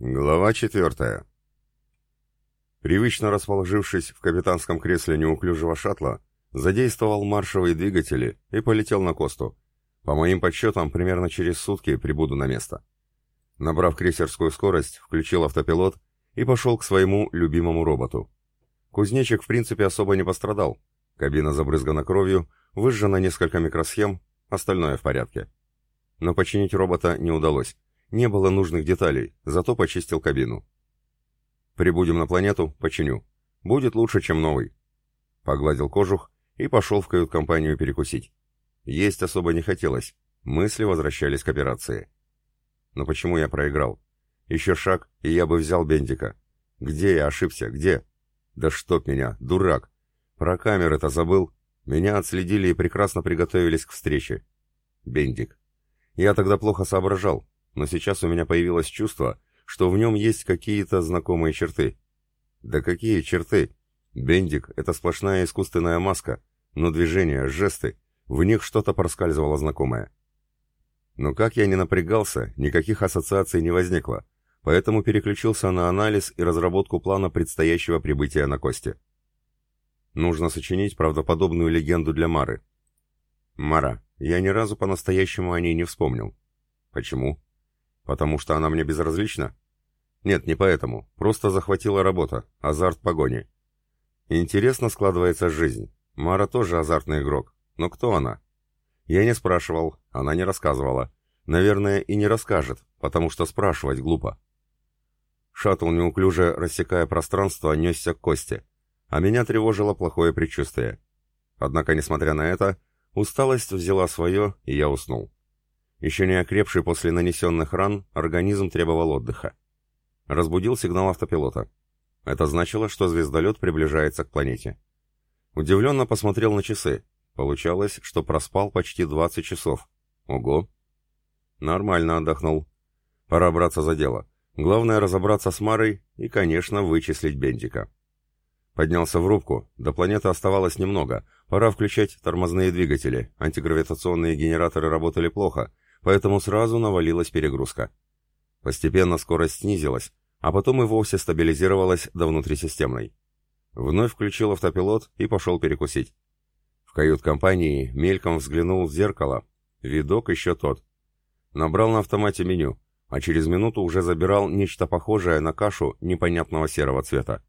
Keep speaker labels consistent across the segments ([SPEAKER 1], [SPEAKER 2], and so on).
[SPEAKER 1] Глава четвертая. Привычно расположившись в капитанском кресле неуклюжего шаттла, задействовал маршевые двигатели и полетел на Косту. По моим подсчетам, примерно через сутки прибуду на место. Набрав крейсерскую скорость, включил автопилот и пошел к своему любимому роботу. Кузнечик, в принципе, особо не пострадал. Кабина забрызгана кровью, выжжено несколько микросхем, остальное в порядке. Но починить робота не удалось. Не было нужных деталей, зато почистил кабину. Прибудем на планету, починю. Будет лучше, чем новый. Погладил кожух и пошел в кают-компанию перекусить. Есть особо не хотелось. Мысли возвращались к операции. Но почему я проиграл? Еще шаг, и я бы взял Бендика. Где я ошибся? Где? Да чтоб меня, дурак! Про камеры-то забыл. Меня отследили и прекрасно приготовились к встрече. Бендик. Я тогда плохо соображал но сейчас у меня появилось чувство, что в нем есть какие-то знакомые черты. Да какие черты? Бендик — это сплошная искусственная маска, но движения, жесты, в них что-то проскальзывало знакомое. Но как я не напрягался, никаких ассоциаций не возникло, поэтому переключился на анализ и разработку плана предстоящего прибытия на Косте. Нужно сочинить правдоподобную легенду для Мары. Мара, я ни разу по-настоящему о ней не вспомнил. Почему? Потому что она мне безразлична? Нет, не поэтому. Просто захватила работа, азарт погони. Интересно складывается жизнь. Мара тоже азартный игрок. Но кто она? Я не спрашивал, она не рассказывала. Наверное, и не расскажет, потому что спрашивать глупо. Шаттл, неуклюже рассекая пространство, несся к Косте, а меня тревожило плохое предчувствие. Однако, несмотря на это, усталость взяла свое, и я уснул. Еще не окрепший после нанесенных ран, организм требовал отдыха. Разбудил сигнал автопилота. Это значило, что звездолет приближается к планете. Удивленно посмотрел на часы. Получалось, что проспал почти 20 часов. Ого! Нормально отдохнул. Пора браться за дело. Главное разобраться с Марой и, конечно, вычислить Бендика. Поднялся в рубку, до планеты оставалось немного. Пора включать тормозные двигатели, антигравитационные генераторы работали плохо, поэтому сразу навалилась перегрузка. Постепенно скорость снизилась, а потом и вовсе стабилизировалась до внутрисистемной. Вновь включил автопилот и пошел перекусить. В кают-компании мельком взглянул в зеркало, видок еще тот. Набрал на автомате меню, а через минуту уже забирал нечто похожее на кашу непонятного серого цвета.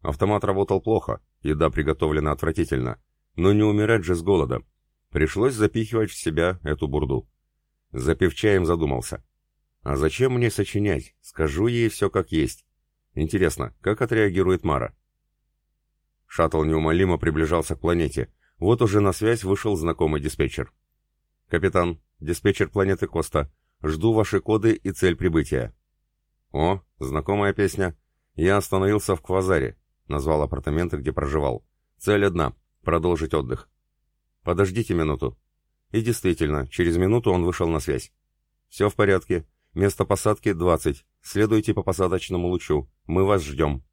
[SPEAKER 1] Автомат работал плохо, еда приготовлена отвратительно, но не умирать же с голода. Пришлось запихивать в себя эту бурду. Запив чаем, задумался. А зачем мне сочинять? Скажу ей все как есть. Интересно, как отреагирует Мара? Шаттл неумолимо приближался к планете. Вот уже на связь вышел знакомый диспетчер. «Капитан, диспетчер планеты Коста. Жду ваши коды и цель прибытия». «О, знакомая песня. Я остановился в Квазаре», — назвал апартаменты, где проживал. «Цель одна — продолжить отдых». «Подождите минуту. И действительно, через минуту он вышел на связь. «Все в порядке. Место посадки 20. Следуйте по посадочному лучу. Мы вас ждем».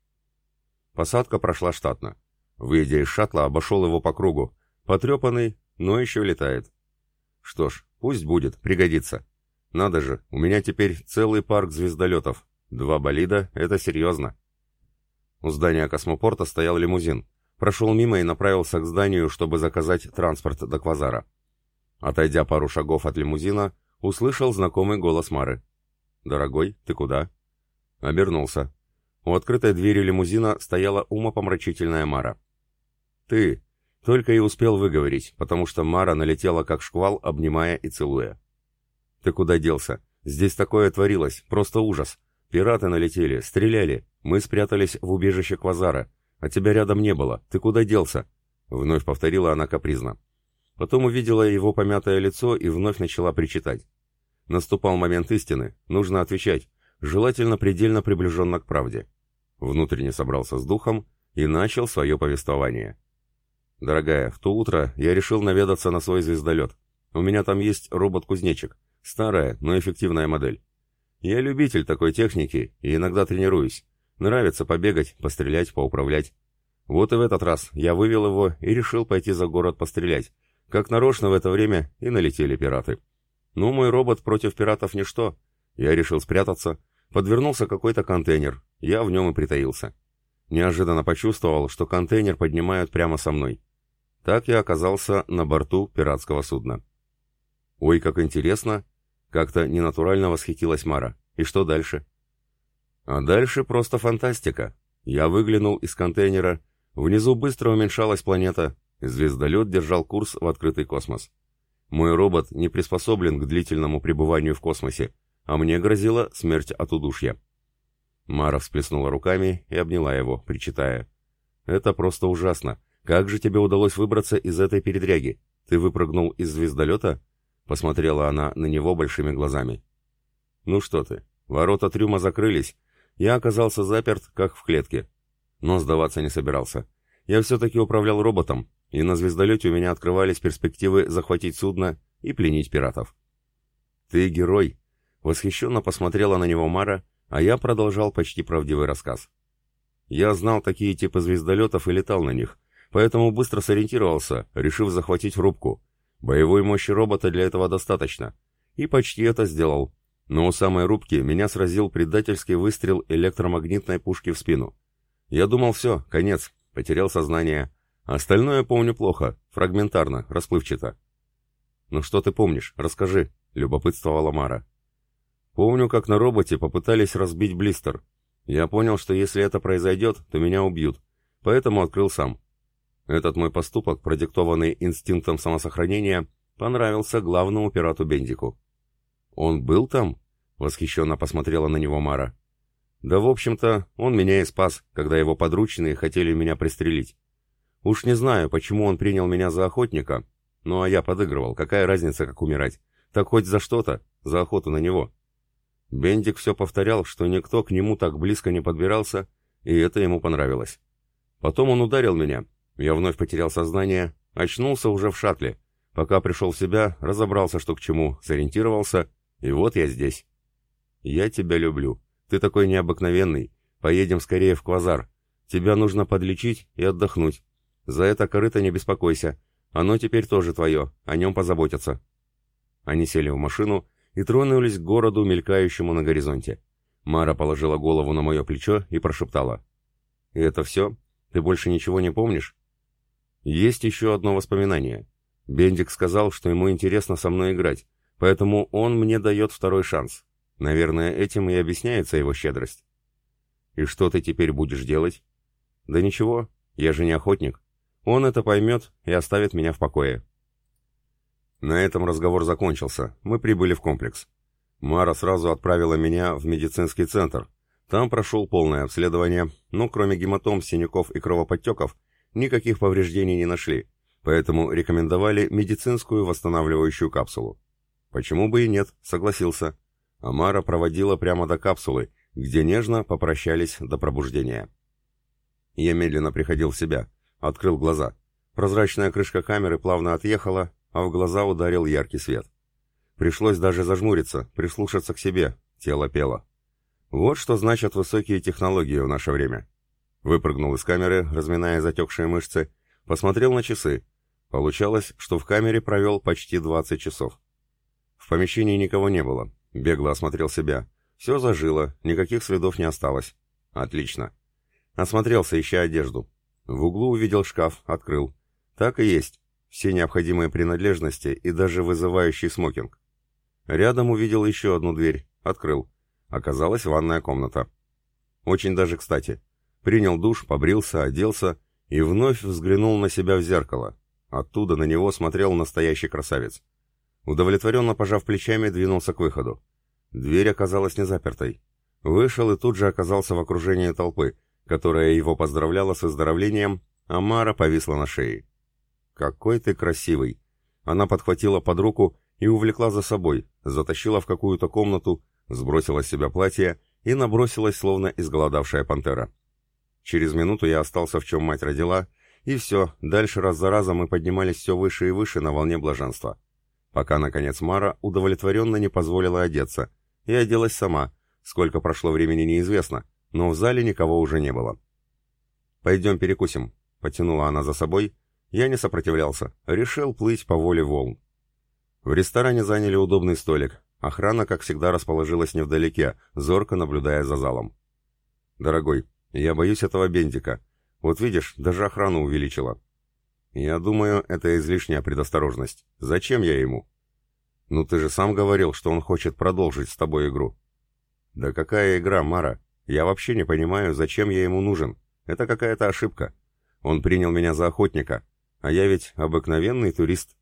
[SPEAKER 1] Посадка прошла штатно. Выйдя из шаттла, обошел его по кругу. Потрепанный, но еще летает. Что ж, пусть будет, пригодится. Надо же, у меня теперь целый парк звездолетов. Два болида — это серьезно. У здания космопорта стоял лимузин. Прошел мимо и направился к зданию, чтобы заказать транспорт до Квазара. Отойдя пару шагов от лимузина, услышал знакомый голос Мары. «Дорогой, ты куда?» Обернулся. У открытой двери лимузина стояла умопомрачительная Мара. «Ты!» Только и успел выговорить, потому что Мара налетела как шквал, обнимая и целуя. «Ты куда делся? Здесь такое творилось, просто ужас. Пираты налетели, стреляли, мы спрятались в убежище Квазара, а тебя рядом не было, ты куда делся?» Вновь повторила она капризно. Потом увидела его помятое лицо и вновь начала причитать. Наступал момент истины, нужно отвечать, желательно предельно приближенно к правде. Внутренне собрался с духом и начал свое повествование. «Дорогая, в то утро я решил наведаться на свой звездолет. У меня там есть робот-кузнечик. Старая, но эффективная модель. Я любитель такой техники и иногда тренируюсь. Нравится побегать, пострелять, поуправлять. Вот и в этот раз я вывел его и решил пойти за город пострелять, как нарочно в это время и налетели пираты. Ну, мой робот против пиратов ничто. Я решил спрятаться. Подвернулся какой-то контейнер, я в нем и притаился. Неожиданно почувствовал, что контейнер поднимают прямо со мной. Так я оказался на борту пиратского судна. «Ой, как интересно!» Как-то ненатурально восхитилась Мара. «И что дальше?» А дальше просто фантастика. Я выглянул из контейнера. Внизу быстро уменьшалась планета. Звездолет держал курс в открытый космос. Мой робот не приспособлен к длительному пребыванию в космосе, а мне грозила смерть от удушья. Мара всплеснула руками и обняла его, причитая. «Это просто ужасно. Как же тебе удалось выбраться из этой передряги? Ты выпрыгнул из звездолета?» Посмотрела она на него большими глазами. «Ну что ты, ворота трюма закрылись. Я оказался заперт, как в клетке. Но сдаваться не собирался. Я все-таки управлял роботом, и на звездолете у меня открывались перспективы захватить судно и пленить пиратов. «Ты герой!» — восхищенно посмотрела на него Мара, а я продолжал почти правдивый рассказ. Я знал такие типы звездолетов и летал на них, поэтому быстро сориентировался, решив захватить рубку. Боевой мощи робота для этого достаточно. И почти это сделал. Но у самой рубки меня сразил предательский выстрел электромагнитной пушки в спину. Я думал, все, конец, потерял сознание. Остальное помню плохо, фрагментарно, расплывчато. «Ну что ты помнишь? Расскажи», — любопытствовала Мара. Помню, как на роботе попытались разбить блистер. Я понял, что если это произойдет, то меня убьют, поэтому открыл сам. Этот мой поступок, продиктованный инстинктом самосохранения, понравился главному пирату Бендику. «Он был там?» — восхищенно посмотрела на него Мара. «Да, в общем-то, он меня и спас, когда его подручные хотели меня пристрелить. Уж не знаю, почему он принял меня за охотника, ну а я подыгрывал, какая разница, как умирать. Так хоть за что-то, за охоту на него». Бендик все повторял, что никто к нему так близко не подбирался, и это ему понравилось. Потом он ударил меня. Я вновь потерял сознание, очнулся уже в шаттле. Пока пришел в себя, разобрался, что к чему, сориентировался, и вот я здесь. Я тебя люблю. Ты такой необыкновенный. Поедем скорее в Квазар. Тебя нужно подлечить и отдохнуть. За это корыто не беспокойся. Оно теперь тоже твое, о нем позаботятся. Они сели в машину, и тронулись к городу, мелькающему на горизонте. Мара положила голову на мое плечо и прошептала. «И это все? Ты больше ничего не помнишь?» «Есть еще одно воспоминание. Бендик сказал, что ему интересно со мной играть, поэтому он мне дает второй шанс. Наверное, этим и объясняется его щедрость». «И что ты теперь будешь делать?» «Да ничего, я же не охотник. Он это поймет и оставит меня в покое». На этом разговор закончился. Мы прибыли в комплекс. Мара сразу отправила меня в медицинский центр. Там прошел полное обследование, но кроме гематом, синяков и кровоподтеков, никаких повреждений не нашли, поэтому рекомендовали медицинскую восстанавливающую капсулу. Почему бы и нет, согласился. А Мара проводила прямо до капсулы, где нежно попрощались до пробуждения. Я медленно приходил в себя, открыл глаза. Прозрачная крышка камеры плавно отъехала, а в глаза ударил яркий свет. Пришлось даже зажмуриться, прислушаться к себе, тело пело. Вот что значат высокие технологии в наше время. Выпрыгнул из камеры, разминая затекшие мышцы, посмотрел на часы. Получалось, что в камере провел почти 20 часов. В помещении никого не было. Бегло осмотрел себя. Все зажило, никаких следов не осталось. Отлично. Осмотрелся, ища одежду. В углу увидел шкаф, открыл. Так и есть все необходимые принадлежности и даже вызывающий смокинг. Рядом увидел еще одну дверь, открыл. Оказалась ванная комната. Очень даже кстати. Принял душ, побрился, оделся и вновь взглянул на себя в зеркало. Оттуда на него смотрел настоящий красавец. Удовлетворенно пожав плечами, двинулся к выходу. Дверь оказалась не запертой. Вышел и тут же оказался в окружении толпы, которая его поздравляла с выздоровлением, а Мара повисла на шее. «Какой ты красивый!» Она подхватила под руку и увлекла за собой, затащила в какую-то комнату, сбросила с себя платье и набросилась, словно изголодавшая пантера. Через минуту я остался в чем мать родила, и все, дальше раз за разом мы поднимались все выше и выше на волне блаженства. Пока, наконец, Мара удовлетворенно не позволила одеться, и оделась сама, сколько прошло времени неизвестно, но в зале никого уже не было. «Пойдем перекусим», — потянула она за собой, я не сопротивлялся, решил плыть по воле волн. В ресторане заняли удобный столик, Охрана, как всегда, расположилась невдалеке, зорко наблюдая за залом. «Дорогой, я боюсь этого Бендика. Вот видишь, даже охрану увеличила». «Я думаю, это излишняя предосторожность. Зачем я ему?» «Ну ты же сам говорил, что он хочет продолжить с тобой игру». «Да какая игра, Мара? Я вообще не понимаю, зачем я ему нужен. Это какая-то ошибка. Он принял меня за охотника, а я ведь обыкновенный турист».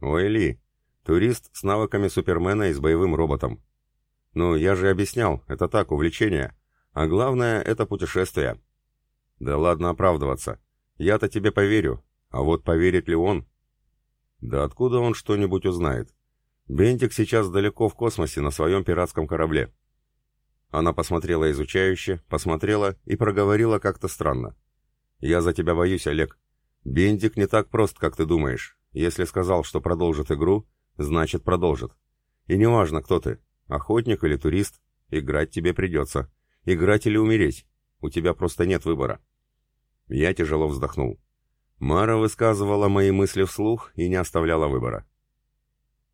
[SPEAKER 1] «Ой, Ли, турист с навыками Супермена и с боевым роботом». «Ну, я же объяснял, это так, увлечение. А главное, это путешествие». «Да ладно оправдываться. Я-то тебе поверю, а вот поверит ли он? Да откуда он что-нибудь узнает? Бентик сейчас далеко в космосе на своем пиратском корабле. Она посмотрела изучающе, посмотрела и проговорила как-то странно. «Я за тебя боюсь, Олег. Бендик не так прост, как ты думаешь. Если сказал, что продолжит игру, значит продолжит. И неважно, кто ты, охотник или турист, играть тебе придется. Играть или умереть. У тебя просто нет выбора». Я тяжело вздохнул. Мара высказывала мои мысли вслух и не оставляла выбора.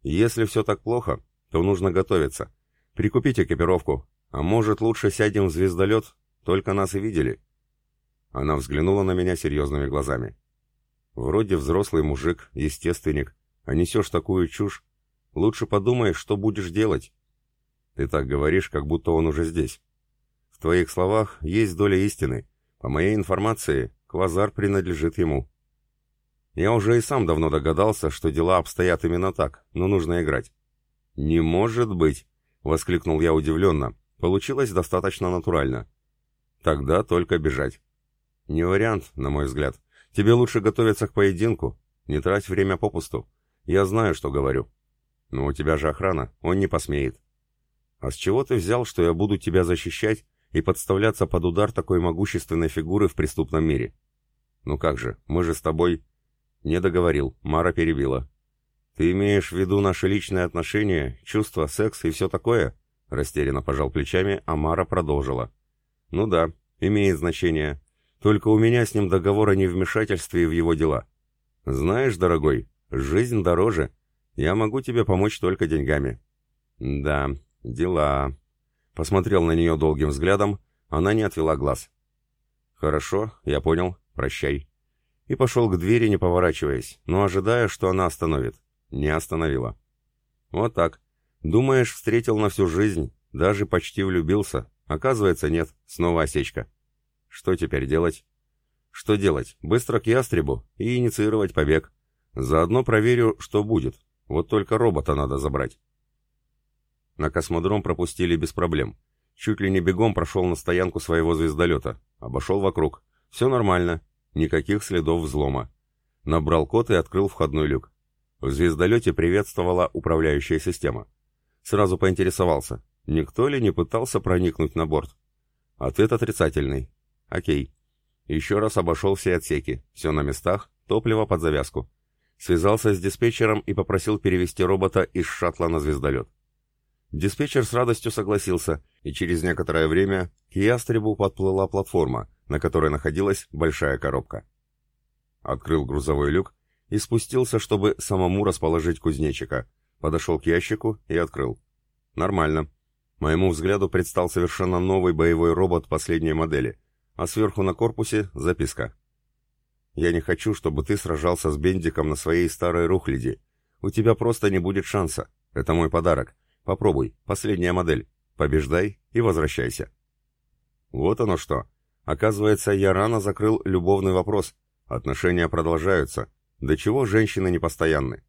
[SPEAKER 1] Если все так плохо, то нужно готовиться. Прикупить экипировку. А может, лучше сядем в звездолет? Только нас и видели. Она взглянула на меня серьезными глазами. Вроде взрослый мужик, естественник, а несешь такую чушь. Лучше подумай, что будешь делать. Ты так говоришь, как будто он уже здесь. В твоих словах есть доля истины. По моей информации, квазар принадлежит ему. Я уже и сам давно догадался, что дела обстоят именно так, но нужно играть. «Не может быть!» — воскликнул я удивленно. Получилось достаточно натурально. Тогда только бежать. Не вариант, на мой взгляд. Тебе лучше готовиться к поединку. Не трать время попусту. Я знаю, что говорю. Но у тебя же охрана, он не посмеет. А с чего ты взял, что я буду тебя защищать и подставляться под удар такой могущественной фигуры в преступном мире? Ну как же, мы же с тобой... Не договорил, Мара перебила. «Ты имеешь в виду наши личные отношения, чувства, секс и все такое?» Растерянно пожал плечами, а Мара продолжила. «Ну да, имеет значение. Только у меня с ним договор о невмешательстве в его дела. Знаешь, дорогой, жизнь дороже. Я могу тебе помочь только деньгами». «Да, дела...» Посмотрел на нее долгим взглядом, она не отвела глаз. «Хорошо, я понял. Прощай» и пошел к двери, не поворачиваясь, но ожидая, что она остановит. Не остановила. Вот так. Думаешь, встретил на всю жизнь, даже почти влюбился. Оказывается, нет, снова осечка. Что теперь делать? Что делать? Быстро к ястребу и инициировать побег. Заодно проверю, что будет. Вот только робота надо забрать. На космодром пропустили без проблем. Чуть ли не бегом прошел на стоянку своего звездолета. Обошел вокруг. Все нормально. Никаких следов взлома. Набрал код и открыл входной люк. В звездолете приветствовала управляющая система. Сразу поинтересовался, никто ли не пытался проникнуть на борт. Ответ отрицательный. Окей. Еще раз обошел все отсеки, все на местах, топливо под завязку. Связался с диспетчером и попросил перевести робота из шаттла на звездолет. Диспетчер с радостью согласился, и через некоторое время к ястребу подплыла платформа, на которой находилась большая коробка. Открыл грузовой люк и спустился, чтобы самому расположить кузнечика. Подошел к ящику и открыл. Нормально. Моему взгляду предстал совершенно новый боевой робот последней модели, а сверху на корпусе записка. «Я не хочу, чтобы ты сражался с Бендиком на своей старой рухляди. У тебя просто не будет шанса. Это мой подарок. Попробуй, последняя модель. Побеждай и возвращайся». Вот оно что. Оказывается, я рано закрыл любовный вопрос. Отношения продолжаются. До чего женщины непостоянны?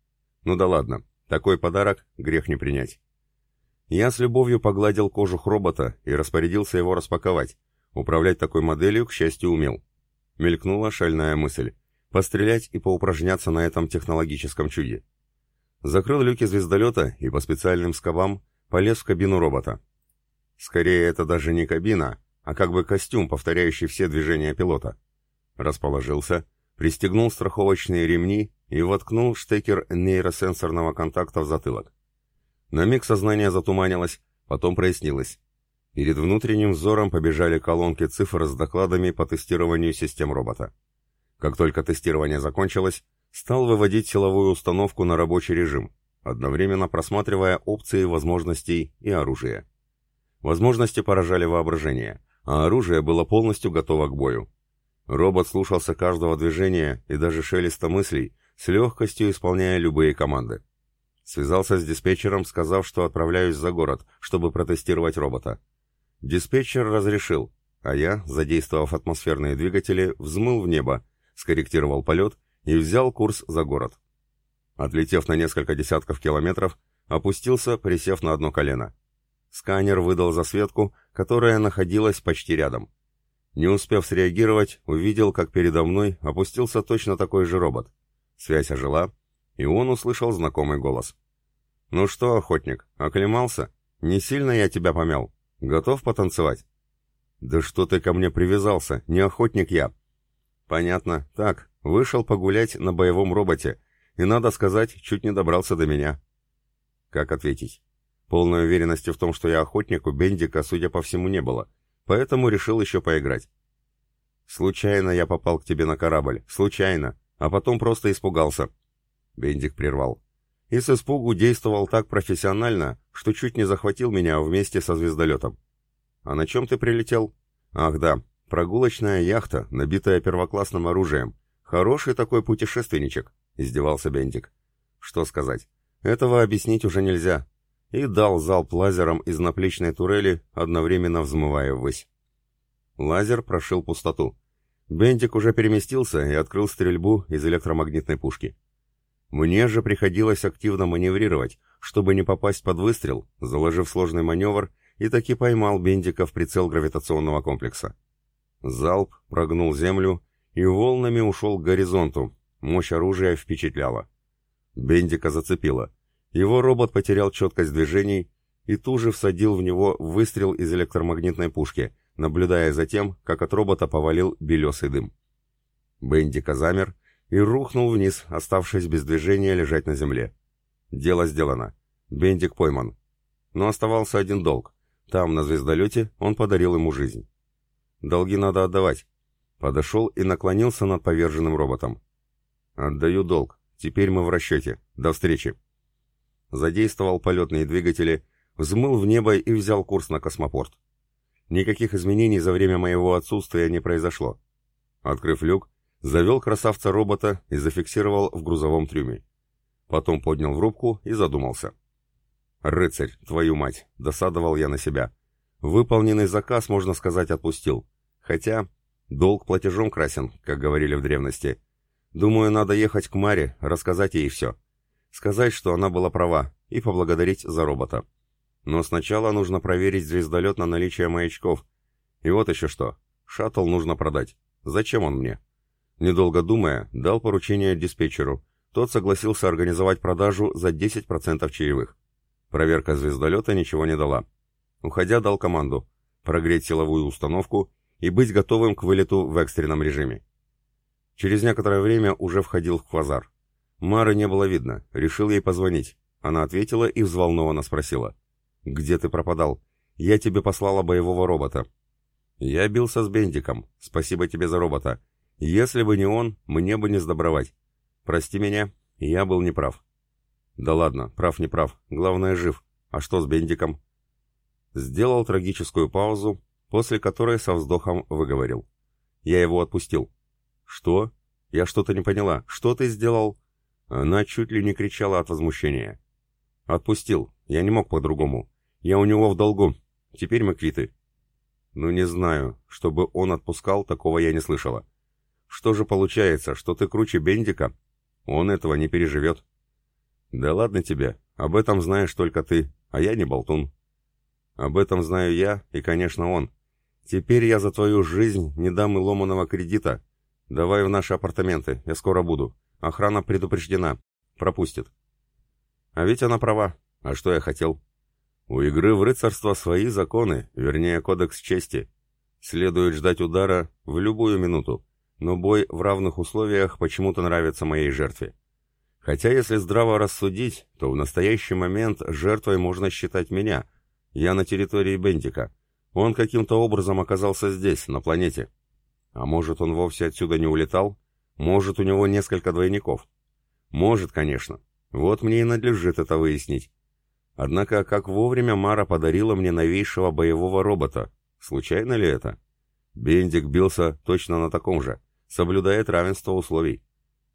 [SPEAKER 1] Ну да ладно, такой подарок грех не принять. Я с любовью погладил кожух робота и распорядился его распаковать. Управлять такой моделью, к счастью, умел. Мелькнула шальная мысль. Пострелять и поупражняться на этом технологическом чуде. Закрыл люки звездолета и по специальным скобам полез в кабину робота. Скорее, это даже не кабина, а как бы костюм, повторяющий все движения пилота. Расположился, пристегнул страховочные ремни и воткнул штекер нейросенсорного контакта в затылок. На миг сознание затуманилось, потом прояснилось. Перед внутренним взором побежали колонки цифр с докладами по тестированию систем робота. Как только тестирование закончилось, стал выводить силовую установку на рабочий режим. одновременно просматривая опции возможностей и оружия. Возможности поражали воображение, а оружие было полностью готово к бою. Робот слушался каждого движения и даже шелеста мыслей, с легкостью исполняя любые команды. Связался с диспетчером, сказав, что отправляюсь за город, чтобы протестировать робота. Диспетчер разрешил, а я, задействовав атмосферные двигатели, взмыл в небо, скорректировал полет и взял курс за город. Отлетев на несколько десятков километров, опустился, присев на одно колено. Сканер выдал засветку, которая находилась почти рядом. Не успев среагировать, увидел, как передо мной опустился точно такой же робот. Связь ожила, и он услышал знакомый голос. «Ну что, охотник, оклемался? Не сильно я тебя помял? Готов потанцевать?» «Да что ты ко мне привязался? Не охотник я!» «Понятно. Так, вышел погулять на боевом роботе, и, надо сказать, чуть не добрался до меня». Как ответить? Полной уверенности в том, что я охотник, у Бендика, судя по всему, не было, поэтому решил еще поиграть. «Случайно я попал к тебе на корабль, случайно, а потом просто испугался», Бендик прервал. И с испугу действовал так профессионально, что чуть не захватил меня вместе со звездолетом. «А на чем ты прилетел?» «Ах да, прогулочная яхта, набитая первоклассным оружием. Хороший такой путешественничек», — издевался Бендик. «Что сказать? Этого объяснить уже нельзя». И дал залп лазером из наплечной турели, одновременно взмывая ввысь. Лазер прошил пустоту. Бендик уже переместился и открыл стрельбу из электромагнитной пушки. Мне же приходилось активно маневрировать, чтобы не попасть под выстрел, заложив сложный маневр, и таки поймал Бендика в прицел гравитационного комплекса. Залп прогнул землю и волнами ушел к горизонту, мощь оружия впечатляла. Бендика зацепило. Его робот потерял четкость движений и тут же всадил в него выстрел из электромагнитной пушки, наблюдая за тем, как от робота повалил белесый дым. Бендика замер и рухнул вниз, оставшись без движения лежать на земле. Дело сделано. Бендик пойман. Но оставался один долг. Там, на звездолете, он подарил ему жизнь. Долги надо отдавать. Подошел и наклонился над поверженным роботом. «Отдаю долг. Теперь мы в расчете. До встречи». Задействовал полетные двигатели, взмыл в небо и взял курс на космопорт. Никаких изменений за время моего отсутствия не произошло. Открыв люк, завел красавца-робота и зафиксировал в грузовом трюме. Потом поднял в рубку и задумался. «Рыцарь, твою мать!» — досадовал я на себя. Выполненный заказ, можно сказать, отпустил. Хотя долг платежом красен, как говорили в древности. Думаю, надо ехать к Маре, рассказать ей все. Сказать, что она была права, и поблагодарить за робота. Но сначала нужно проверить звездолет на наличие маячков. И вот еще что. Шаттл нужно продать. Зачем он мне? Недолго думая, дал поручение диспетчеру. Тот согласился организовать продажу за 10% чаевых. Проверка звездолета ничего не дала. Уходя, дал команду прогреть силовую установку и быть готовым к вылету в экстренном режиме. Через некоторое время уже входил в квазар. Мары не было видно, решил ей позвонить. Она ответила и взволнованно спросила. «Где ты пропадал? Я тебе послала боевого робота». «Я бился с Бендиком. Спасибо тебе за робота. Если бы не он, мне бы не сдобровать. Прости меня, я был неправ. Да ладно, прав не прав, главное жив. А что с Бендиком? Сделал трагическую паузу, после которой со вздохом выговорил. Я его отпустил. Что? Я что-то не поняла. Что ты сделал? Она чуть ли не кричала от возмущения. Отпустил. Я не мог по-другому. Я у него в долгу. Теперь мы квиты. Ну не знаю, чтобы он отпускал, такого я не слышала. Что же получается, что ты круче Бендика? Он этого не переживет. Да ладно тебе, об этом знаешь только ты, а я не болтун. Об этом знаю я и, конечно, он. Теперь я за твою жизнь не дам и ломаного кредита. Давай в наши апартаменты, я скоро буду. Охрана предупреждена. Пропустит. А ведь она права. А что я хотел? У игры в рыцарство свои законы, вернее, кодекс чести. Следует ждать удара в любую минуту но бой в равных условиях почему-то нравится моей жертве. Хотя, если здраво рассудить, то в настоящий момент жертвой можно считать меня. Я на территории Бендика. Он каким-то образом оказался здесь, на планете. А может, он вовсе отсюда не улетал? Может, у него несколько двойников? Может, конечно. Вот мне и надлежит это выяснить. Однако, как вовремя Мара подарила мне новейшего боевого робота. Случайно ли это? Бендик бился точно на таком же, соблюдает равенство условий.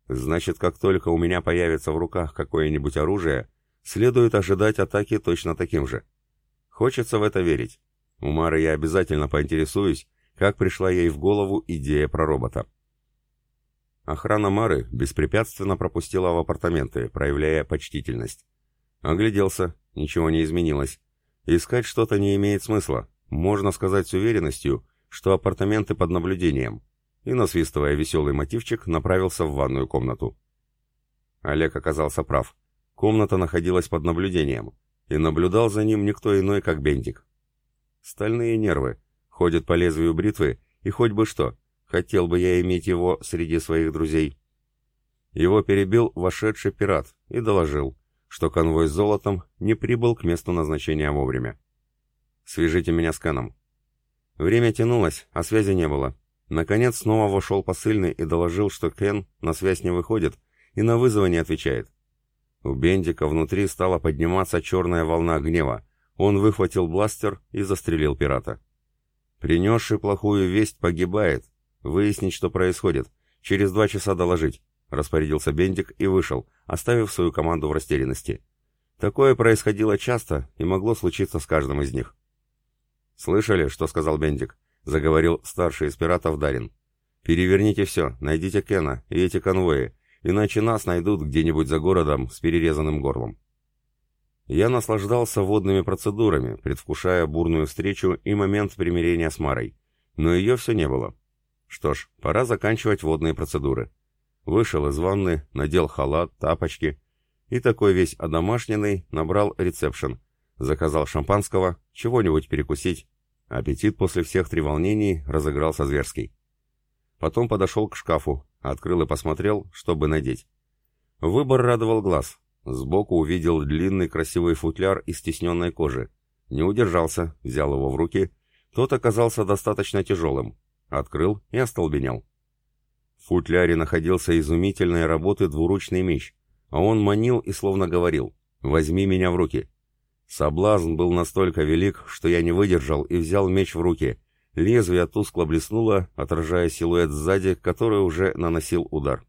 [SPEAKER 1] Значит, как только у меня появится в руках какое-нибудь оружие, следует ожидать атаки точно таким же. Хочется в это верить. У Мары я обязательно поинтересуюсь, как пришла ей в голову идея про робота. Охрана Мары беспрепятственно пропустила в апартаменты, проявляя почтительность. Огляделся, ничего не изменилось. Искать что-то не имеет смысла. Можно сказать с уверенностью, что апартаменты под наблюдением. И, насвистывая веселый мотивчик, направился в ванную комнату. Олег оказался прав. Комната находилась под наблюдением, и наблюдал за ним никто иной, как Бендик. Стальные нервы, ходит по лезвию бритвы, и хоть бы что, Хотел бы я иметь его среди своих друзей. Его перебил вошедший пират и доложил, что конвой с золотом не прибыл к месту назначения вовремя. «Свяжите меня с Кеном». Время тянулось, а связи не было. Наконец снова вошел посыльный и доложил, что Кен на связь не выходит и на вызовы не отвечает. У Бендика внутри стала подниматься черная волна гнева. Он выхватил бластер и застрелил пирата. Принесший плохую весть погибает, Выяснить, что происходит. Через два часа доложить», — распорядился Бендик и вышел, оставив свою команду в растерянности. Такое происходило часто и могло случиться с каждым из них. «Слышали, что сказал Бендик?» — заговорил старший из пиратов Дарин. «Переверните все, найдите Кена и эти конвои, иначе нас найдут где-нибудь за городом с перерезанным горлом». Я наслаждался водными процедурами, предвкушая бурную встречу и момент примирения с Марой. Но ее все не было. Что ж, пора заканчивать водные процедуры. Вышел из ванны, надел халат, тапочки и такой весь одомашненный набрал ресепшн. Заказал шампанского, чего-нибудь перекусить. Аппетит после всех треволнений разыгрался зверский. Потом подошел к шкафу, открыл и посмотрел, чтобы надеть. Выбор радовал глаз. Сбоку увидел длинный красивый футляр из стесненной кожи. Не удержался, взял его в руки. Тот оказался достаточно тяжелым, Открыл и остолбенел. В футляре находился изумительной работы двуручный меч, а он манил и словно говорил «Возьми меня в руки». Соблазн был настолько велик, что я не выдержал и взял меч в руки. Лезвие тускло блеснуло, отражая силуэт сзади, который уже наносил удар.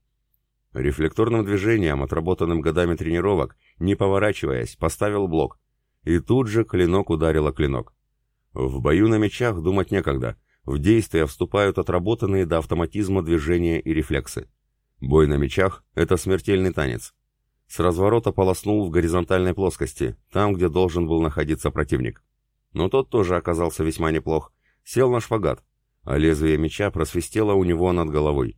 [SPEAKER 1] Рефлекторным движением, отработанным годами тренировок, не поворачиваясь, поставил блок. И тут же клинок ударило клинок. В бою на мечах думать некогда. В действие вступают отработанные до автоматизма движения и рефлексы. Бой на мечах – это смертельный танец. С разворота полоснул в горизонтальной плоскости, там, где должен был находиться противник. Но тот тоже оказался весьма неплох. Сел на шпагат, а лезвие меча просвистело у него над головой.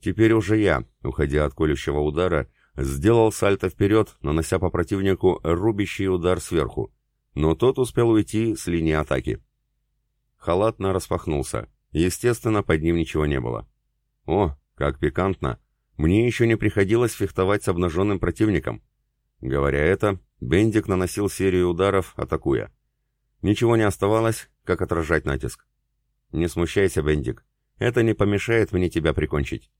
[SPEAKER 1] Теперь уже я, уходя от колющего удара, сделал сальто вперед, нанося по противнику рубящий удар сверху. Но тот успел уйти с линии атаки. Халатно распахнулся. Естественно, под ним ничего не было. О, как пикантно! Мне еще не приходилось фехтовать с обнаженным противником. Говоря это, Бендик наносил серию ударов, атакуя. Ничего не оставалось, как отражать натиск. «Не смущайся, Бендик. Это не помешает мне тебя прикончить».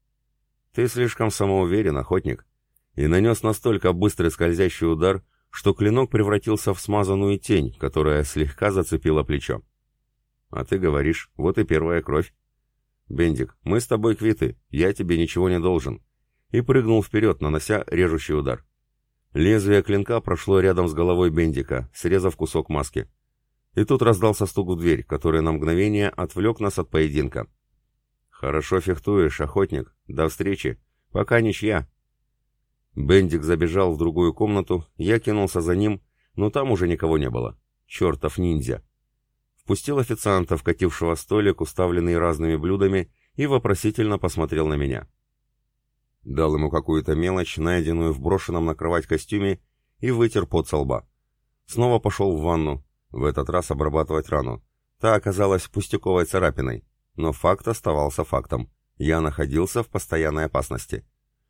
[SPEAKER 1] «Ты слишком самоуверен, охотник». И нанес настолько быстрый скользящий удар, что клинок превратился в смазанную тень, которая слегка зацепила плечо. А ты говоришь, вот и первая кровь. Бендик, мы с тобой квиты, я тебе ничего не должен. И прыгнул вперед, нанося режущий удар. Лезвие клинка прошло рядом с головой Бендика, срезав кусок маски. И тут раздался стук в дверь, который на мгновение отвлек нас от поединка. «Хорошо фехтуешь, охотник. До встречи. Пока ничья». Бендик забежал в другую комнату, я кинулся за ним, но там уже никого не было. Чертов ниндзя впустил официанта, вкатившего столик, уставленный разными блюдами, и вопросительно посмотрел на меня. Дал ему какую-то мелочь, найденную в брошенном на кровать костюме, и вытер пот со лба. Снова пошел в ванну, в этот раз обрабатывать рану. Та оказалась пустяковой царапиной, но факт оставался фактом. Я находился в постоянной опасности.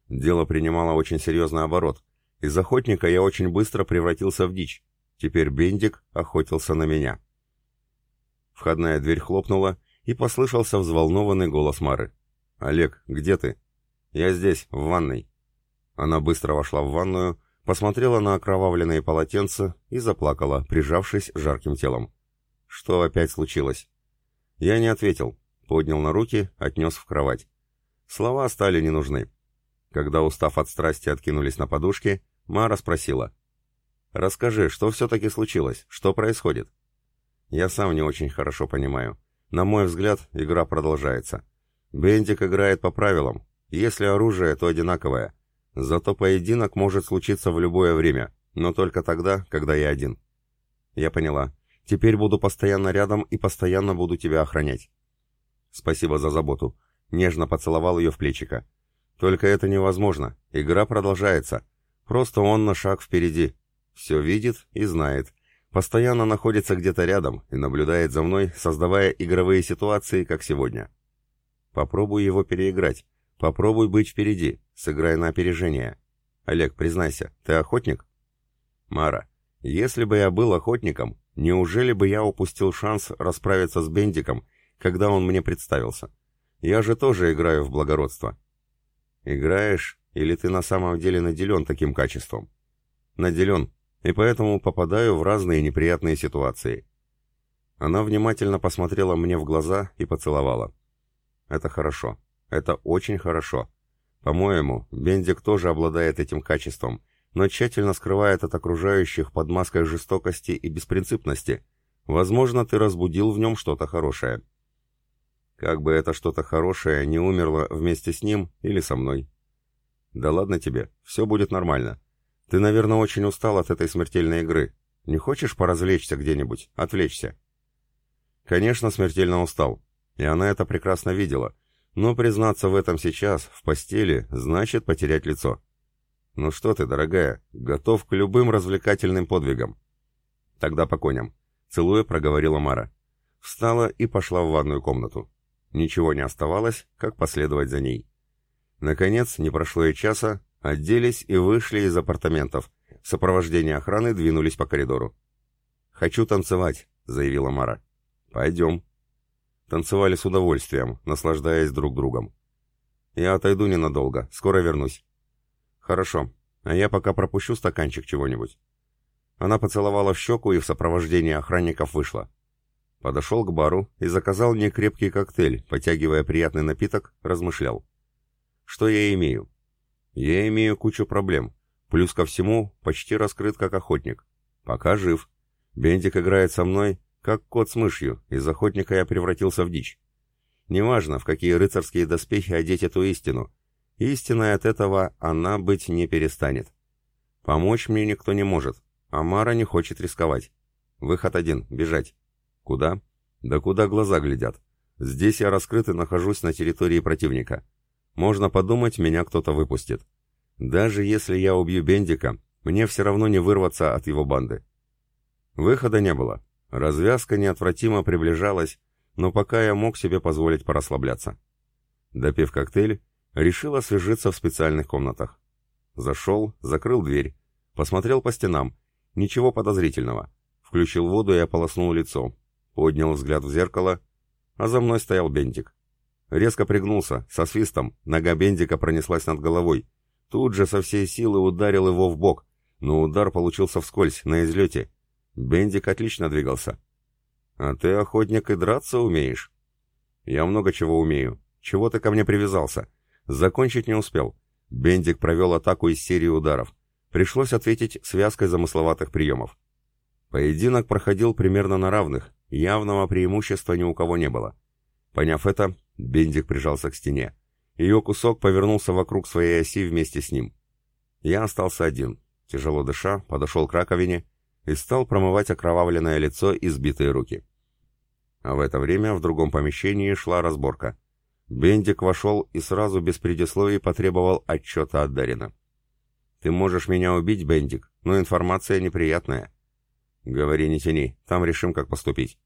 [SPEAKER 1] Дело принимало очень серьезный оборот. Из охотника я очень быстро превратился в дичь. Теперь Бендик охотился на меня. Входная дверь хлопнула, и послышался взволнованный голос Мары. «Олег, где ты?» «Я здесь, в ванной». Она быстро вошла в ванную, посмотрела на окровавленные полотенца и заплакала, прижавшись жарким телом. Что опять случилось? Я не ответил, поднял на руки, отнес в кровать. Слова стали не нужны. Когда, устав от страсти, откинулись на подушке, Мара спросила. «Расскажи, что все-таки случилось? Что происходит?» «Я сам не очень хорошо понимаю. На мой взгляд, игра продолжается. Бендик играет по правилам. Если оружие, то одинаковое. Зато поединок может случиться в любое время, но только тогда, когда я один. Я поняла. Теперь буду постоянно рядом и постоянно буду тебя охранять. Спасибо за заботу. Нежно поцеловал ее в плечико. Только это невозможно. Игра продолжается. Просто он на шаг впереди. Все видит и знает. Постоянно находится где-то рядом и наблюдает за мной, создавая игровые ситуации, как сегодня. Попробуй его переиграть. Попробуй быть впереди, сыграй на опережение. Олег, признайся, ты охотник? Мара, если бы я был охотником, неужели бы я упустил шанс расправиться с Бендиком, когда он мне представился? Я же тоже играю в благородство. Играешь, или ты на самом деле наделен таким качеством? Наделен, и поэтому попадаю в разные неприятные ситуации. Она внимательно посмотрела мне в глаза и поцеловала. Это хорошо. Это очень хорошо. По-моему, Бендик тоже обладает этим качеством, но тщательно скрывает от окружающих под маской жестокости и беспринципности. Возможно, ты разбудил в нем что-то хорошее. Как бы это что-то хорошее не умерло вместе с ним или со мной. Да ладно тебе, все будет нормально. Ты, наверное, очень устал от этой смертельной игры. Не хочешь поразвлечься где-нибудь, отвлечься? Конечно, смертельно устал. И она это прекрасно видела — но признаться в этом сейчас, в постели, значит потерять лицо. Ну что ты, дорогая, готов к любым развлекательным подвигам. Тогда по коням. Целуя, проговорила Мара. Встала и пошла в ванную комнату. Ничего не оставалось, как последовать за ней. Наконец, не прошло и часа, оделись и вышли из апартаментов. В сопровождении охраны двинулись по коридору. «Хочу танцевать», — заявила Мара. «Пойдем», Танцевали с удовольствием, наслаждаясь друг другом. Я отойду ненадолго, скоро вернусь. Хорошо, а я пока пропущу стаканчик чего-нибудь. Она поцеловала в щеку и в сопровождении охранников вышла. Подошел к бару и заказал мне крепкий коктейль, потягивая приятный напиток, размышлял. Что я имею? Я имею кучу проблем. Плюс ко всему, почти раскрыт как охотник. Пока жив. Бендик играет со мной, как кот с мышью, из охотника я превратился в дичь. Неважно, в какие рыцарские доспехи одеть эту истину. Истинной от этого она быть не перестанет. Помочь мне никто не может, а Мара не хочет рисковать. Выход один — бежать. Куда? Да куда глаза глядят. Здесь я раскрыт и нахожусь на территории противника. Можно подумать, меня кто-то выпустит. Даже если я убью Бендика, мне все равно не вырваться от его банды. Выхода не было. Развязка неотвратимо приближалась, но пока я мог себе позволить порасслабляться. Допив коктейль, решил освежиться в специальных комнатах. Зашел, закрыл дверь, посмотрел по стенам. Ничего подозрительного. Включил воду и ополоснул лицо. Поднял взгляд в зеркало, а за мной стоял Бендик. Резко пригнулся, со свистом, нога Бендика пронеслась над головой. Тут же со всей силы ударил его в бок, но удар получился вскользь, на излете, Бендик отлично двигался. А ты, охотник, и драться умеешь? Я много чего умею. Чего ты ко мне привязался? Закончить не успел. Бендик провел атаку из серии ударов. Пришлось ответить связкой замысловатых приемов. Поединок проходил примерно на равных, явного преимущества ни у кого не было. Поняв это, Бендик прижался к стене. Ее кусок повернулся вокруг своей оси вместе с ним. Я остался один. Тяжело дыша, подошел к раковине и стал промывать окровавленное лицо и сбитые руки. А в это время в другом помещении шла разборка. Бендик вошел и сразу без предисловий потребовал отчета от Дарина. «Ты можешь меня убить, Бендик, но информация неприятная». «Говори, не тяни, там решим, как поступить».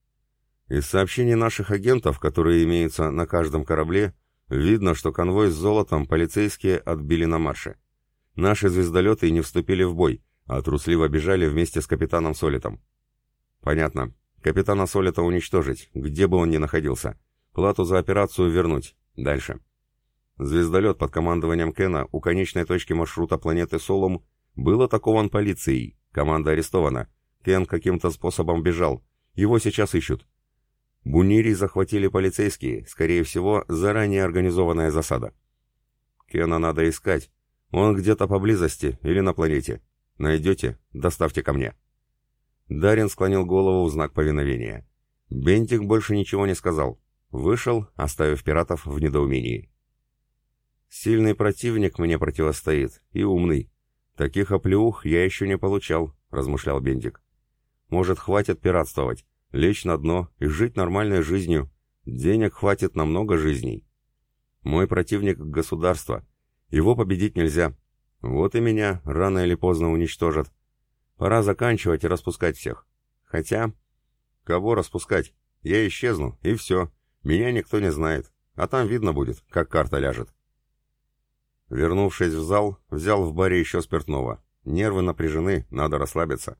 [SPEAKER 1] Из сообщений наших агентов, которые имеются на каждом корабле, видно, что конвой с золотом полицейские отбили на марше. Наши звездолеты не вступили в бой, а трусливо бежали вместе с капитаном Солитом. Понятно. Капитана Солита уничтожить, где бы он ни находился. Плату за операцию вернуть. Дальше. Звездолет под командованием Кена у конечной точки маршрута планеты Солум был атакован полицией. Команда арестована. Кен каким-то способом бежал. Его сейчас ищут. Бунирий захватили полицейские, скорее всего, заранее организованная засада. Кена надо искать. Он где-то поблизости или на планете. Найдете, доставьте ко мне. Дарин склонил голову в знак повиновения. Бентик больше ничего не сказал. Вышел, оставив пиратов в недоумении. Сильный противник мне противостоит, и умный. Таких оплеух я еще не получал, размышлял Бендик. Может, хватит пиратствовать, лечь на дно и жить нормальной жизнью. Денег хватит на много жизней. Мой противник — государство. Его победить нельзя. Вот и меня рано или поздно уничтожат. Пора заканчивать и распускать всех. Хотя... Кого распускать? Я исчезну, и все. Меня никто не знает. А там видно будет, как карта ляжет. Вернувшись в зал, взял в баре еще спиртного. Нервы напряжены, надо расслабиться.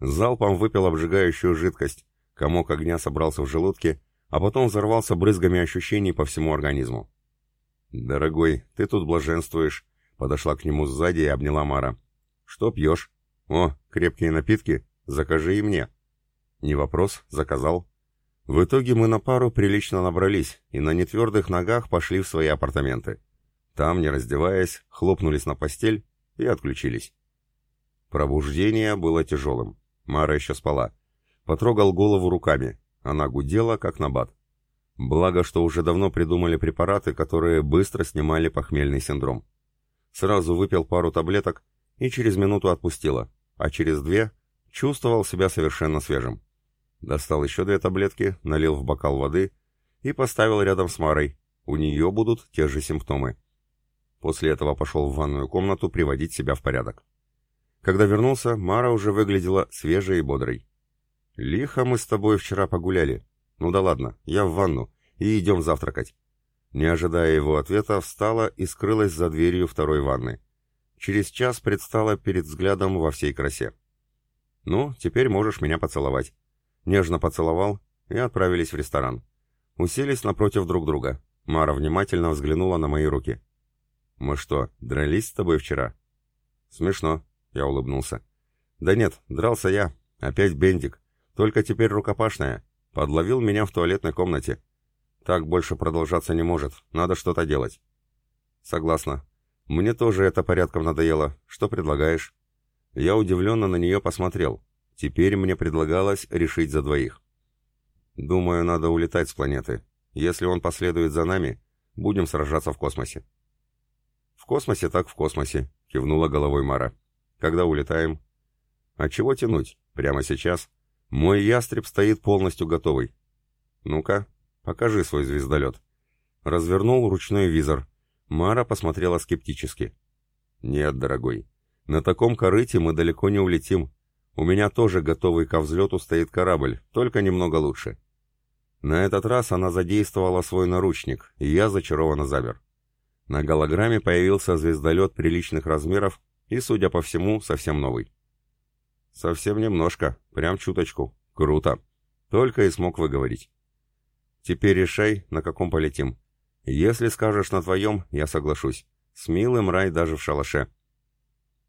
[SPEAKER 1] Залпом выпил обжигающую жидкость. Комок огня собрался в желудке, а потом взорвался брызгами ощущений по всему организму. «Дорогой, ты тут блаженствуешь», — подошла к нему сзади и обняла Мара. «Что пьешь?» «О, крепкие напитки? Закажи и мне». «Не вопрос, заказал». В итоге мы на пару прилично набрались и на нетвердых ногах пошли в свои апартаменты. Там, не раздеваясь, хлопнулись на постель и отключились. Пробуждение было тяжелым. Мара еще спала. Потрогал голову руками. Она гудела, как набат. Благо, что уже давно придумали препараты, которые быстро снимали похмельный синдром. Сразу выпил пару таблеток и через минуту отпустила, а через две чувствовал себя совершенно свежим. Достал еще две таблетки, налил в бокал воды и поставил рядом с Марой. У нее будут те же симптомы. После этого пошел в ванную комнату приводить себя в порядок. Когда вернулся, Мара уже выглядела свежей и бодрой. «Лихо мы с тобой вчера погуляли. Ну да ладно, я в ванну, и идем завтракать». Не ожидая его ответа, встала и скрылась за дверью второй ванны. Через час предстала перед взглядом во всей красе. «Ну, теперь можешь меня поцеловать». Нежно поцеловал и отправились в ресторан. Уселись напротив друг друга. Мара внимательно взглянула на мои руки. «Мы что, дрались с тобой вчера?» «Смешно», — я улыбнулся. «Да нет, дрался я. Опять Бендик. Только теперь рукопашная. Подловил меня в туалетной комнате. Так больше продолжаться не может. Надо что-то делать». «Согласна. Мне тоже это порядком надоело. Что предлагаешь?» Я удивленно на нее посмотрел. Теперь мне предлагалось решить за двоих. «Думаю, надо улетать с планеты. Если он последует за нами, будем сражаться в космосе». «В космосе так в космосе», — кивнула головой Мара. «Когда улетаем?» «А чего тянуть? Прямо сейчас. Мой ястреб стоит полностью готовый. Ну-ка, покажи свой звездолет». Развернул ручной визор. Мара посмотрела скептически. «Нет, дорогой, на таком корыте мы далеко не улетим. У меня тоже готовый ко взлету стоит корабль, только немного лучше». На этот раз она задействовала свой наручник, и я зачарованно замер. На голограмме появился звездолет приличных размеров и, судя по всему, совсем новый. Совсем немножко, прям чуточку. Круто. Только и смог выговорить. Теперь решай, на каком полетим. Если скажешь на твоем, я соглашусь. С милым рай даже в шалаше.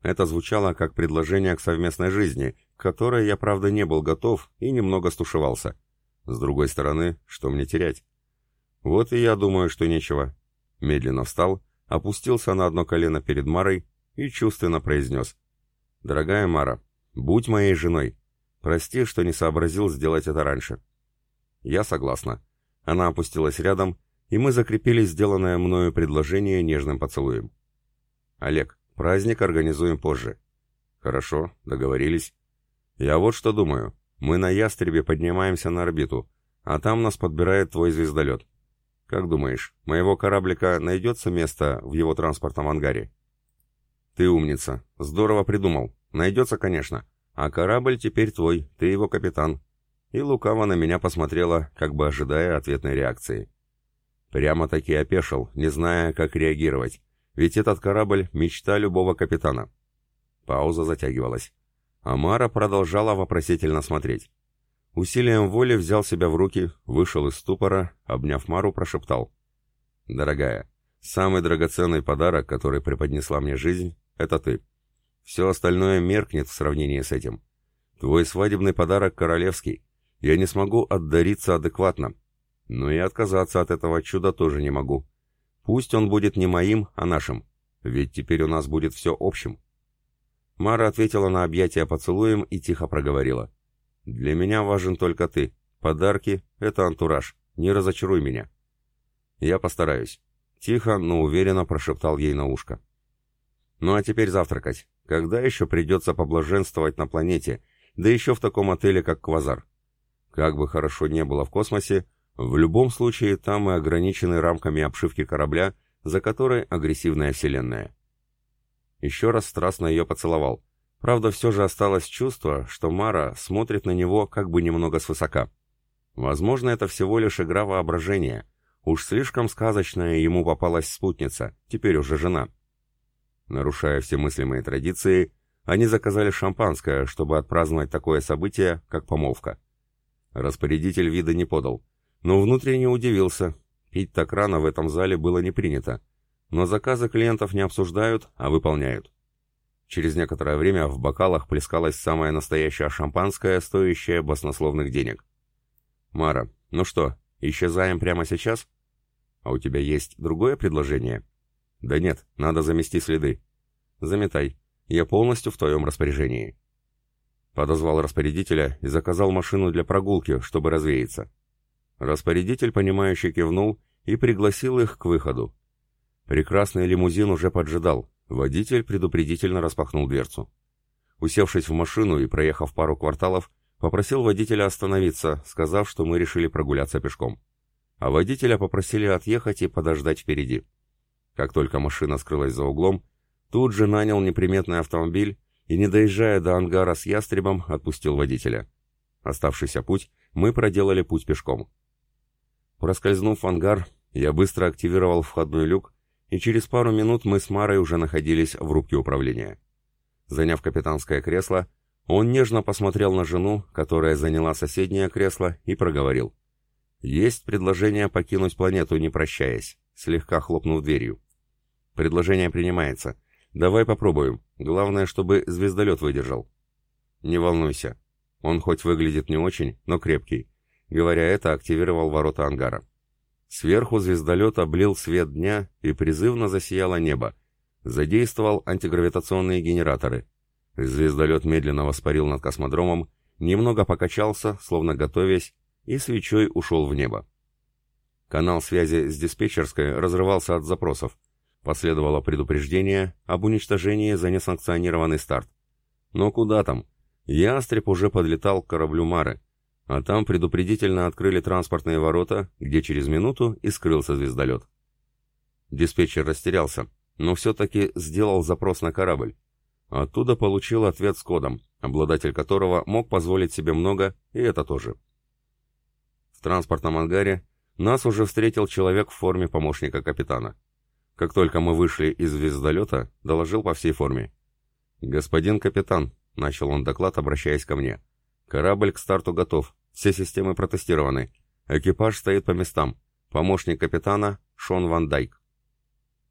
[SPEAKER 1] Это звучало как предложение к совместной жизни, к которой я, правда, не был готов и немного стушевался. С другой стороны, что мне терять? Вот и я думаю, что нечего. Медленно встал, опустился на одно колено перед Марой и чувственно произнес. «Дорогая Мара, будь моей женой. Прости, что не сообразил сделать это раньше». «Я согласна». Она опустилась рядом, и мы закрепили сделанное мною предложение нежным поцелуем. «Олег, праздник организуем позже». «Хорошо, договорились». «Я вот что думаю. Мы на Ястребе поднимаемся на орбиту, а там нас подбирает твой звездолет. Как думаешь, моего кораблика найдется место в его транспортном ангаре? Ты умница. Здорово придумал. Найдется, конечно. А корабль теперь твой, ты его капитан. И лукаво на меня посмотрела, как бы ожидая ответной реакции. Прямо-таки опешил, не зная, как реагировать. Ведь этот корабль — мечта любого капитана. Пауза затягивалась. Амара продолжала вопросительно смотреть. Усилием воли взял себя в руки, вышел из ступора, обняв Мару, прошептал. «Дорогая, самый драгоценный подарок, который преподнесла мне жизнь, это ты. Все остальное меркнет в сравнении с этим. Твой свадебный подарок королевский. Я не смогу отдариться адекватно. Но и отказаться от этого чуда тоже не могу. Пусть он будет не моим, а нашим. Ведь теперь у нас будет все общим. Мара ответила на объятия поцелуем и тихо проговорила. «Для меня важен только ты. Подарки — это антураж. Не разочаруй меня». «Я постараюсь». Тихо, но уверенно прошептал ей на ушко. «Ну а теперь завтракать. Когда еще придется поблаженствовать на планете, да еще в таком отеле, как Квазар? Как бы хорошо не было в космосе, в любом случае там мы ограничены рамками обшивки корабля, за которой агрессивная вселенная». Еще раз страстно ее поцеловал. Правда, все же осталось чувство, что Мара смотрит на него как бы немного свысока. Возможно, это всего лишь игра воображения. Уж слишком сказочная ему попалась спутница, теперь уже жена. Нарушая все мыслимые традиции, они заказали шампанское, чтобы отпраздновать такое событие, как помолвка. Распорядитель вида не подал, но внутренне удивился. Пить так рано в этом зале было не принято. Но заказы клиентов не обсуждают, а выполняют. Через некоторое время в бокалах плескалось самое настоящее шампанское, стоящее баснословных денег. «Мара, ну что, исчезаем прямо сейчас? А у тебя есть другое предложение?» «Да нет, надо замести следы». «Заметай. Я полностью в твоем распоряжении». Подозвал распорядителя и заказал машину для прогулки, чтобы развеяться. Распорядитель, понимающе кивнул и пригласил их к выходу. Прекрасный лимузин уже поджидал. Водитель предупредительно распахнул дверцу. Усевшись в машину и проехав пару кварталов, попросил водителя остановиться, сказав, что мы решили прогуляться пешком. А водителя попросили отъехать и подождать впереди. Как только машина скрылась за углом, тут же нанял неприметный автомобиль и, не доезжая до ангара с ястребом, отпустил водителя. Оставшийся путь мы проделали путь пешком. Проскользнув в ангар, я быстро активировал входной люк и через пару минут мы с Марой уже находились в рубке управления. Заняв капитанское кресло, он нежно посмотрел на жену, которая заняла соседнее кресло, и проговорил. «Есть предложение покинуть планету, не прощаясь», слегка хлопнув дверью. «Предложение принимается. Давай попробуем. Главное, чтобы звездолет выдержал». «Не волнуйся. Он хоть выглядит не очень, но крепкий». Говоря это, активировал ворота ангара. Сверху звездолет облил свет дня и призывно засияло небо. Задействовал антигравитационные генераторы. Звездолет медленно воспарил над космодромом, немного покачался, словно готовясь, и свечой ушел в небо. Канал связи с диспетчерской разрывался от запросов. Последовало предупреждение об уничтожении за несанкционированный старт. Но куда там? Ястреб уже подлетал к кораблю Мары а там предупредительно открыли транспортные ворота, где через минуту и скрылся звездолет. Диспетчер растерялся, но все-таки сделал запрос на корабль. Оттуда получил ответ с кодом, обладатель которого мог позволить себе много, и это тоже. В транспортном ангаре нас уже встретил человек в форме помощника капитана. Как только мы вышли из звездолета, доложил по всей форме. «Господин капитан», — начал он доклад, обращаясь ко мне, — «корабль к старту готов. Все системы протестированы. Экипаж стоит по местам. Помощник капитана Шон Ван Дайк.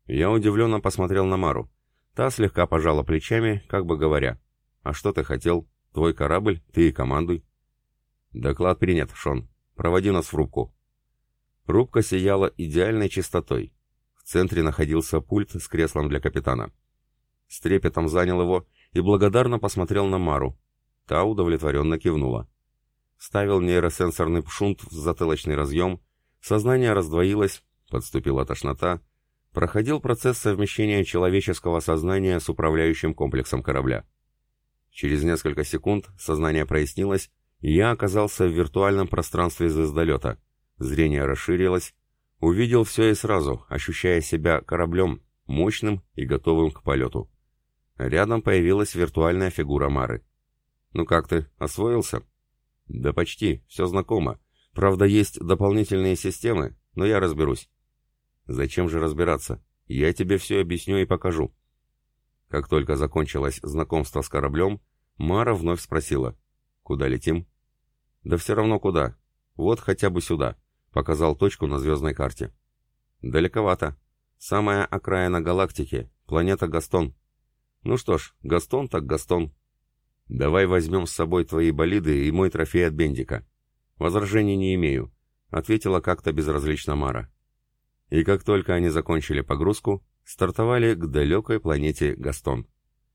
[SPEAKER 1] Я удивленно посмотрел на Мару. Та слегка пожала плечами, как бы говоря. «А что ты хотел? Твой корабль, ты и командуй». «Доклад принят, Шон. Проводи нас в рубку». Рубка сияла идеальной чистотой. В центре находился пульт с креслом для капитана. С трепетом занял его и благодарно посмотрел на Мару. Та удовлетворенно кивнула. Ставил нейросенсорный пшунт в затылочный разъем, сознание раздвоилось, подступила тошнота, проходил процесс совмещения человеческого сознания с управляющим комплексом корабля. Через несколько секунд сознание прояснилось, и я оказался в виртуальном пространстве звездолета. Зрение расширилось, увидел все и сразу, ощущая себя кораблем, мощным и готовым к полету. Рядом появилась виртуальная фигура Мары. «Ну как ты, освоился?» Да почти, все знакомо. Правда, есть дополнительные системы, но я разберусь. Зачем же разбираться? Я тебе все объясню и покажу. Как только закончилось знакомство с кораблем, Мара вновь спросила. Куда летим? Да все равно куда. Вот хотя бы сюда. Показал точку на звездной карте. Далековато. Самая окраина галактики, планета Гастон. Ну что ж, Гастон так Гастон. Давай возьмем с собой твои болиды и мой трофей от Бендика. Возражений не имею, ответила как-то безразлично Мара. И как только они закончили погрузку, стартовали к далекой планете Гастон.